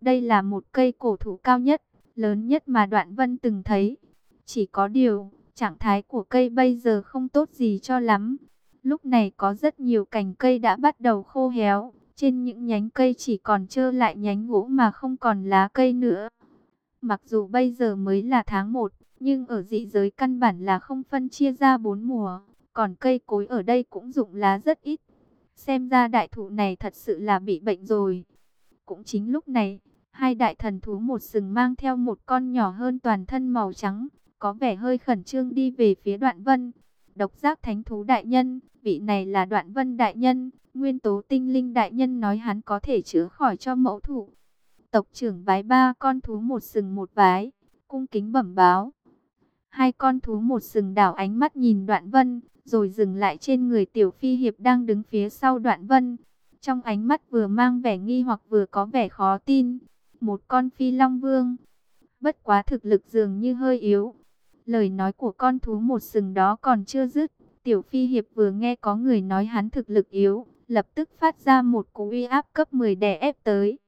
Đây là một cây cổ thụ cao nhất, lớn nhất mà đoạn vân từng thấy. Chỉ có điều, trạng thái của cây bây giờ không tốt gì cho lắm. Lúc này có rất nhiều cành cây đã bắt đầu khô héo, trên những nhánh cây chỉ còn trơ lại nhánh gỗ mà không còn lá cây nữa. Mặc dù bây giờ mới là tháng 1, nhưng ở dị giới căn bản là không phân chia ra bốn mùa. Còn cây cối ở đây cũng rụng lá rất ít. Xem ra đại thụ này thật sự là bị bệnh rồi. Cũng chính lúc này, hai đại thần thú một sừng mang theo một con nhỏ hơn toàn thân màu trắng, có vẻ hơi khẩn trương đi về phía đoạn vân. Độc giác thánh thú đại nhân, vị này là đoạn vân đại nhân, nguyên tố tinh linh đại nhân nói hắn có thể chữa khỏi cho mẫu thụ Tộc trưởng vái ba con thú một sừng một vái, cung kính bẩm báo. Hai con thú một sừng đảo ánh mắt nhìn đoạn vân, rồi dừng lại trên người Tiểu Phi Hiệp đang đứng phía sau đoạn vân. Trong ánh mắt vừa mang vẻ nghi hoặc vừa có vẻ khó tin. Một con phi long vương. Bất quá thực lực dường như hơi yếu. Lời nói của con thú một sừng đó còn chưa dứt. Tiểu Phi Hiệp vừa nghe có người nói hắn thực lực yếu. Lập tức phát ra một cú uy áp cấp 10 đè ép tới.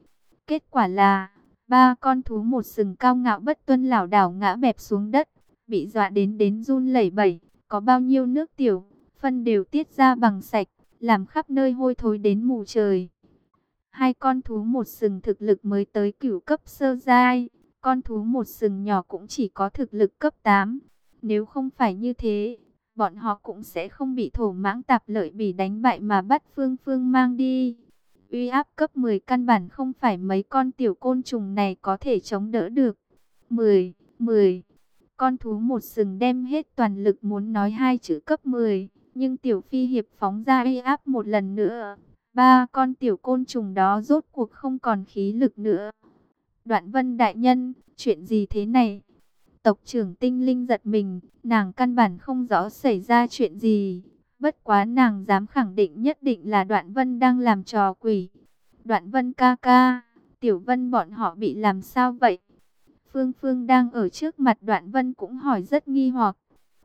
Kết quả là... Ba con thú một sừng cao ngạo bất tuân lảo đảo ngã bẹp xuống đất. Bị dọa đến đến run lẩy bẩy. Có bao nhiêu nước tiểu. Phân đều tiết ra bằng sạch làm khắp nơi hôi thối đến mù trời. Hai con thú một sừng thực lực mới tới cửu cấp sơ giai, con thú một sừng nhỏ cũng chỉ có thực lực cấp 8. Nếu không phải như thế, bọn họ cũng sẽ không bị thổ mãng tạp lợi bị đánh bại mà bắt Phương Phương mang đi. Uy áp cấp 10 căn bản không phải mấy con tiểu côn trùng này có thể chống đỡ được. 10, 10. Con thú một sừng đem hết toàn lực muốn nói hai chữ cấp 10 nhưng tiểu phi hiệp phóng ra uy áp một lần nữa. Ba con tiểu côn trùng đó rốt cuộc không còn khí lực nữa. Đoạn vân đại nhân, chuyện gì thế này? Tộc trưởng tinh linh giật mình, nàng căn bản không rõ xảy ra chuyện gì. Bất quá nàng dám khẳng định nhất định là đoạn vân đang làm trò quỷ. Đoạn vân ca ca, tiểu vân bọn họ bị làm sao vậy? Phương Phương đang ở trước mặt đoạn vân cũng hỏi rất nghi hoặc.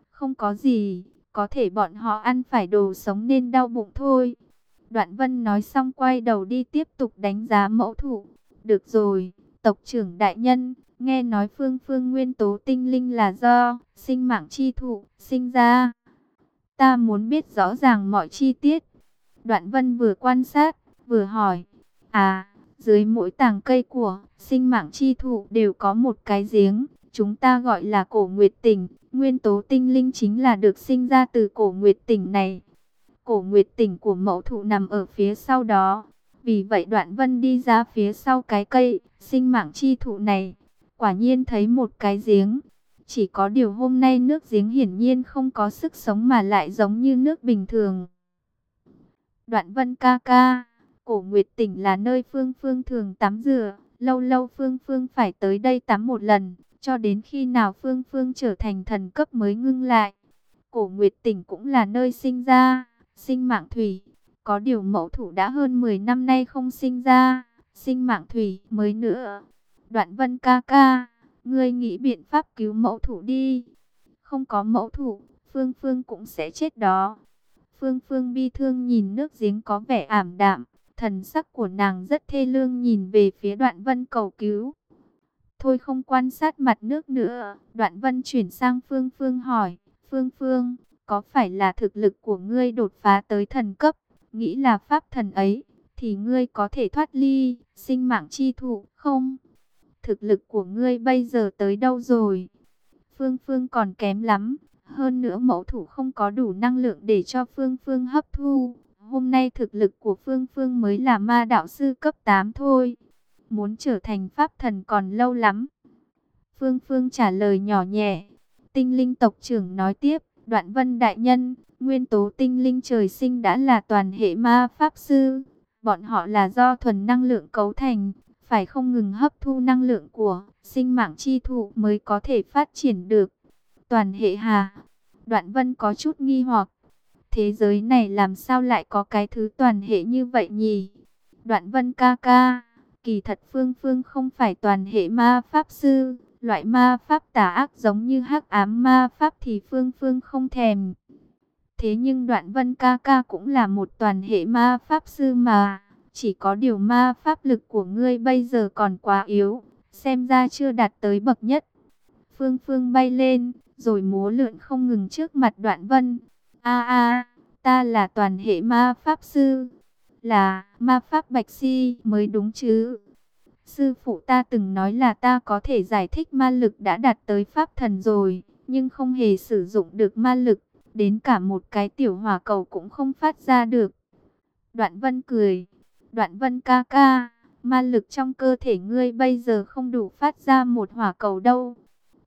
Không có gì, có thể bọn họ ăn phải đồ sống nên đau bụng thôi. Đoạn vân nói xong quay đầu đi tiếp tục đánh giá mẫu thủ. Được rồi, tộc trưởng đại nhân, nghe nói phương phương nguyên tố tinh linh là do sinh mạng chi thụ sinh ra. Ta muốn biết rõ ràng mọi chi tiết. Đoạn vân vừa quan sát, vừa hỏi. À, dưới mỗi tàng cây của sinh mạng chi thụ đều có một cái giếng, chúng ta gọi là cổ nguyệt tỉnh. Nguyên tố tinh linh chính là được sinh ra từ cổ nguyệt tỉnh này. Cổ nguyệt tỉnh của mẫu thụ nằm ở phía sau đó. Vì vậy đoạn vân đi ra phía sau cái cây, sinh mạng chi thụ này. Quả nhiên thấy một cái giếng. Chỉ có điều hôm nay nước giếng hiển nhiên không có sức sống mà lại giống như nước bình thường. Đoạn vân ca ca, cổ nguyệt tỉnh là nơi Phương Phương thường tắm rửa. Lâu lâu Phương Phương phải tới đây tắm một lần cho đến khi nào Phương Phương trở thành thần cấp mới ngưng lại. Cổ Nguyệt Tỉnh cũng là nơi sinh ra, sinh mạng thủy. Có điều mẫu thủ đã hơn 10 năm nay không sinh ra, sinh mạng thủy mới nữa. Đoạn vân ca ca, ngươi nghĩ biện pháp cứu mẫu thủ đi. Không có mẫu thủ, Phương Phương cũng sẽ chết đó. Phương Phương bi thương nhìn nước giếng có vẻ ảm đạm, thần sắc của nàng rất thê lương nhìn về phía đoạn vân cầu cứu. Thôi không quan sát mặt nước nữa, đoạn vân chuyển sang Phương Phương hỏi, Phương Phương, có phải là thực lực của ngươi đột phá tới thần cấp, nghĩ là pháp thần ấy, thì ngươi có thể thoát ly, sinh mạng chi thụ, không? Thực lực của ngươi bây giờ tới đâu rồi? Phương Phương còn kém lắm, hơn nữa mẫu thủ không có đủ năng lượng để cho Phương Phương hấp thu. Hôm nay thực lực của Phương Phương mới là ma đạo sư cấp 8 thôi muốn trở thành pháp thần còn lâu lắm. Phương Phương trả lời nhỏ nhẹ. Tinh linh tộc trưởng nói tiếp, đoạn vân đại nhân, nguyên tố tinh linh trời sinh đã là toàn hệ ma pháp sư. Bọn họ là do thuần năng lượng cấu thành, phải không ngừng hấp thu năng lượng của sinh mạng chi thụ mới có thể phát triển được. Toàn hệ hà, đoạn vân có chút nghi hoặc. Thế giới này làm sao lại có cái thứ toàn hệ như vậy nhỉ? Đoạn vân ca ca, Kỳ thật Phương Phương không phải toàn hệ ma pháp sư, loại ma pháp tà ác giống như hắc ám ma pháp thì Phương Phương không thèm. Thế nhưng đoạn vân ca ca cũng là một toàn hệ ma pháp sư mà, chỉ có điều ma pháp lực của ngươi bây giờ còn quá yếu, xem ra chưa đạt tới bậc nhất. Phương Phương bay lên, rồi múa lượn không ngừng trước mặt đoạn vân. A a, ta là toàn hệ ma pháp sư là ma pháp bạch si mới đúng chứ. Sư phụ ta từng nói là ta có thể giải thích ma lực đã đạt tới pháp thần rồi, nhưng không hề sử dụng được ma lực, đến cả một cái tiểu hỏa cầu cũng không phát ra được. Đoạn vân cười, đoạn vân ca ca, ma lực trong cơ thể ngươi bây giờ không đủ phát ra một hỏa cầu đâu.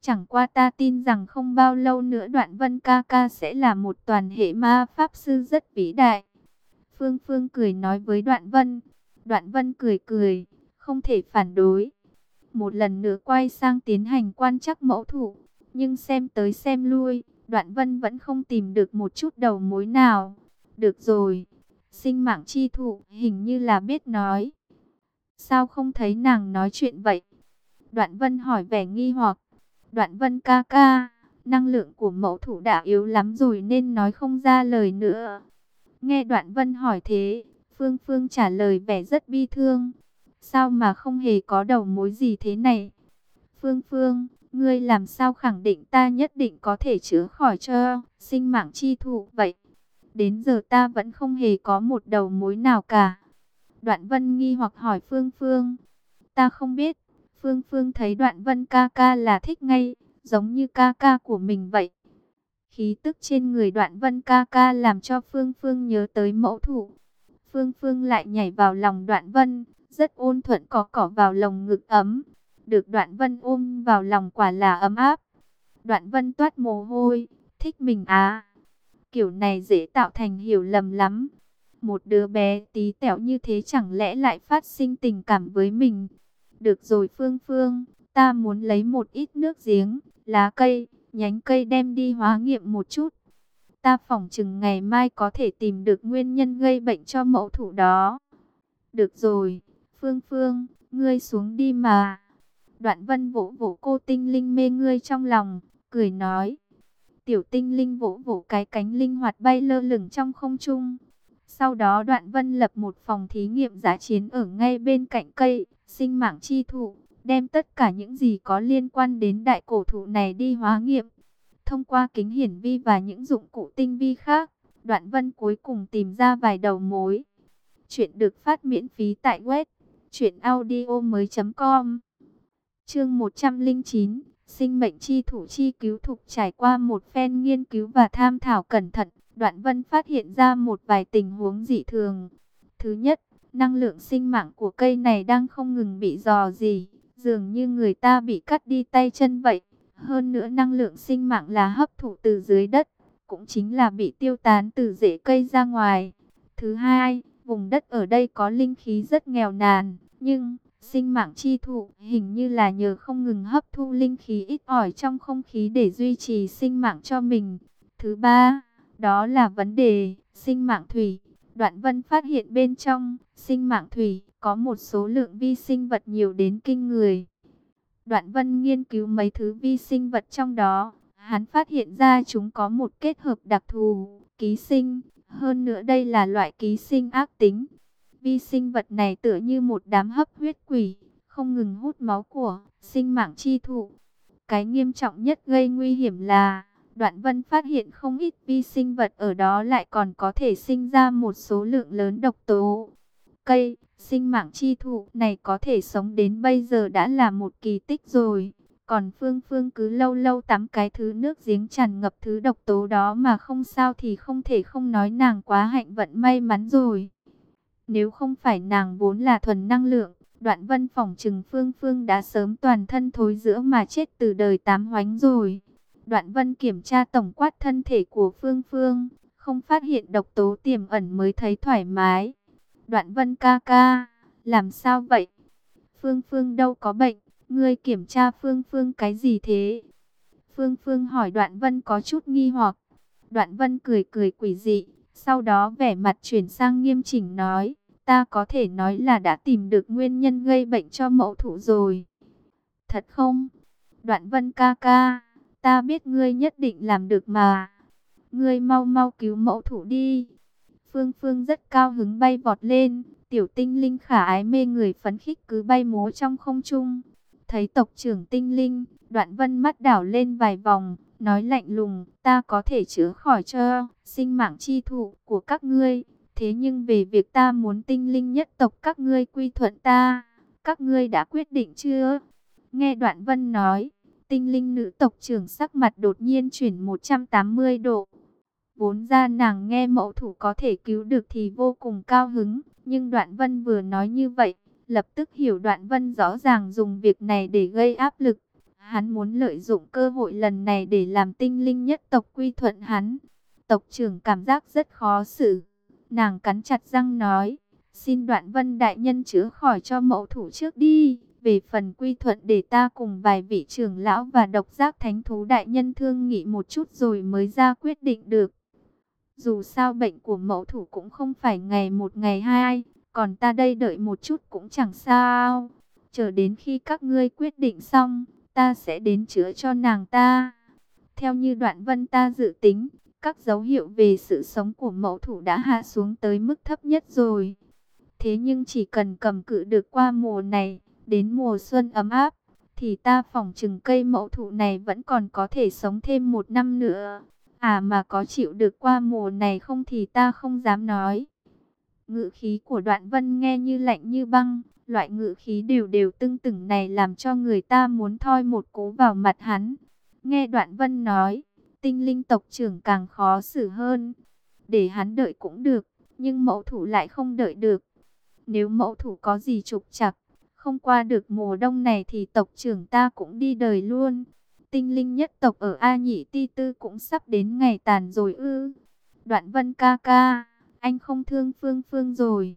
Chẳng qua ta tin rằng không bao lâu nữa đoạn vân ca ca sẽ là một toàn hệ ma pháp sư rất vĩ đại. Phương Phương cười nói với Đoạn Vân. Đoạn Vân cười cười, không thể phản đối. Một lần nữa quay sang tiến hành quan chắc mẫu thủ, nhưng xem tới xem lui, Đoạn vân vẫn không tìm được một chút đầu mối nào. Được rồi, sinh mạng chi thụ hình như là biết nói. Sao không thấy nàng nói chuyện vậy? Đoạn vân hỏi vẻ nghi hoặc. Đoạn vân ca ca, năng lượng của mẫu thủ đã yếu lắm rồi nên nói không ra lời nữa. Nghe đoạn vân hỏi thế, Phương Phương trả lời vẻ rất bi thương. Sao mà không hề có đầu mối gì thế này? Phương Phương, ngươi làm sao khẳng định ta nhất định có thể chữa khỏi cho sinh mạng chi thụ vậy? Đến giờ ta vẫn không hề có một đầu mối nào cả. Đoạn Vân nghi hoặc hỏi Phương Phương. Ta không biết. Phương Phương thấy Đoạn Vân ca ca là thích ngay, giống như ca ca của mình vậy. Khí tức trên người Đoạn Vân ca ca làm cho Phương Phương nhớ tới mẫu thủ. Phương Phương lại nhảy vào lòng Đoạn Vân, rất ôn thuận có cỏ vào lồng ngực ấm. Được Đoạn Vân ôm vào lòng quả là ấm áp. Đoạn Vân toát mồ hôi, thích mình á. Kiểu này dễ tạo thành hiểu lầm lắm. Một đứa bé tí tẹo như thế chẳng lẽ lại phát sinh tình cảm với mình. Được rồi Phương Phương, ta muốn lấy một ít nước giếng, lá cây, nhánh cây đem đi hóa nghiệm một chút. Ta phỏng chừng ngày mai có thể tìm được nguyên nhân gây bệnh cho mẫu thủ đó. Được rồi, Phương Phương, ngươi xuống đi mà. Đoạn vân vỗ vỗ cô tinh linh mê ngươi trong lòng, cười nói. Tiểu tinh linh vỗ vỗ cái cánh linh hoạt bay lơ lửng trong không trung. Sau đó đoạn vân lập một phòng thí nghiệm giá chiến ở ngay bên cạnh cây, sinh mạng chi thụ, đem tất cả những gì có liên quan đến đại cổ thụ này đi hóa nghiệm. Thông qua kính hiển vi và những dụng cụ tinh vi khác, đoạn vân cuối cùng tìm ra vài đầu mối. Chuyện được phát miễn phí tại web truyệnaudiomoi.com. Chương 109 Sinh mệnh chi thủ chi cứu thục trải qua một phen nghiên cứu và tham thảo cẩn thận, Đoạn Vân phát hiện ra một vài tình huống dị thường. Thứ nhất, năng lượng sinh mạng của cây này đang không ngừng bị dò gì, dường như người ta bị cắt đi tay chân vậy. Hơn nữa năng lượng sinh mạng là hấp thụ từ dưới đất, cũng chính là bị tiêu tán từ rễ cây ra ngoài. Thứ hai, vùng đất ở đây có linh khí rất nghèo nàn, nhưng sinh mạng chi thụ hình như là nhờ không ngừng hấp thu linh khí ít ỏi trong không khí để duy trì sinh mạng cho mình. Thứ ba, đó là vấn đề sinh mạng thủy. Đoạn vân phát hiện bên trong sinh mạng thủy có một số lượng vi sinh vật nhiều đến kinh người. Đoạn vân nghiên cứu mấy thứ vi sinh vật trong đó, hắn phát hiện ra chúng có một kết hợp đặc thù, ký sinh. Hơn nữa đây là loại ký sinh ác tính. Vi sinh vật này tựa như một đám hấp huyết quỷ, không ngừng hút máu của sinh mạng chi thụ. Cái nghiêm trọng nhất gây nguy hiểm là Đoạn Vân phát hiện không ít vi sinh vật ở đó lại còn có thể sinh ra một số lượng lớn độc tố. Cây, sinh mạng chi thụ này có thể sống đến bây giờ đã là một kỳ tích rồi. Còn Phương Phương cứ lâu lâu tắm cái thứ nước giếng tràn ngập thứ độc tố đó mà không sao thì không thể không nói nàng quá hạnh vận may mắn rồi. Nếu không phải nàng vốn là thuần năng lượng, đoạn vân phòng trừng Phương Phương đã sớm toàn thân thối giữa mà chết từ đời tám hoánh rồi. Đoạn vân kiểm tra tổng quát thân thể của Phương Phương, không phát hiện độc tố tiềm ẩn mới thấy thoải mái. Đoạn vân ca ca, làm sao vậy? Phương Phương đâu có bệnh, ngươi kiểm tra Phương Phương cái gì thế? Phương Phương hỏi Đoạn Vân có chút nghi hoặc. Đoạn Vân cười cười quỷ dị, sau đó vẻ mặt chuyển sang nghiêm chỉnh nói, ta có thể nói là đã tìm được nguyên nhân gây bệnh cho mẫu thủ rồi. Thật không? Đoạn Vân ca ca, Ta biết ngươi nhất định làm được mà. Ngươi mau mau cứu mẫu thủ đi. Phương Phương rất cao hứng bay vọt lên. Tiểu tinh linh khả ái mê người phấn khích cứ bay múa trong không trung. Thấy tộc trưởng tinh linh, đoạn vân mắt đảo lên vài vòng, nói lạnh lùng, ta có thể chữa khỏi cho sinh mạng chi thụ của các ngươi. Thế nhưng về việc ta muốn tinh linh nhất tộc các ngươi quy thuận ta, các ngươi đã quyết định chưa? Nghe đoạn vân nói, tinh linh nữ tộc trưởng sắc mặt đột nhiên chuyển 180 độ. Vốn ra nàng nghe mẫu thủ có thể cứu được thì vô cùng cao hứng, nhưng đoạn vân vừa nói như vậy, lập tức hiểu đoạn vân rõ ràng dùng việc này để gây áp lực. Hắn muốn lợi dụng cơ hội lần này để làm tinh linh nhất tộc quy thuận hắn. Tộc trưởng cảm giác rất khó xử. Nàng cắn chặt răng nói, xin đoạn vân đại nhân chữa khỏi cho mẫu thủ trước đi. Về phần quy thuận để ta cùng vài vị trưởng lão và độc giác thánh thú đại nhân thương nghị một chút rồi mới ra quyết định được. Dù sao bệnh của mẫu thủ cũng không phải ngày một ngày hai, còn ta đây đợi một chút cũng chẳng sao. Chờ đến khi các ngươi quyết định xong, ta sẽ đến chữa cho nàng ta. Theo như đoạn vân ta dự tính, các dấu hiệu về sự sống của mẫu thủ đã hạ xuống tới mức thấp nhất rồi. Thế nhưng chỉ cần cầm cự được qua mùa này, đến mùa xuân ấm áp, thì ta phòng chừng cây mẫu thủ này vẫn còn có thể sống thêm một năm nữa. À mà có chịu được qua mùa này không thì ta không dám nói. Ngự khí của đoạn vân nghe như lạnh như băng, loại ngự khí đều đều tưng tửng này làm cho người ta muốn thoi một cú vào mặt hắn. Nghe đoạn vân nói, tinh linh tộc trưởng càng khó xử hơn. Để hắn đợi cũng được, nhưng mẫu thủ lại không đợi được. Nếu mẫu thủ có gì trục chặt, không qua được mùa đông này thì tộc trưởng ta cũng đi đời luôn. Tinh linh nhất tộc ở A Nhị Ti Tư cũng sắp đến ngày tàn rồi ư. Đoạn vân ca ca, anh không thương Phương Phương rồi.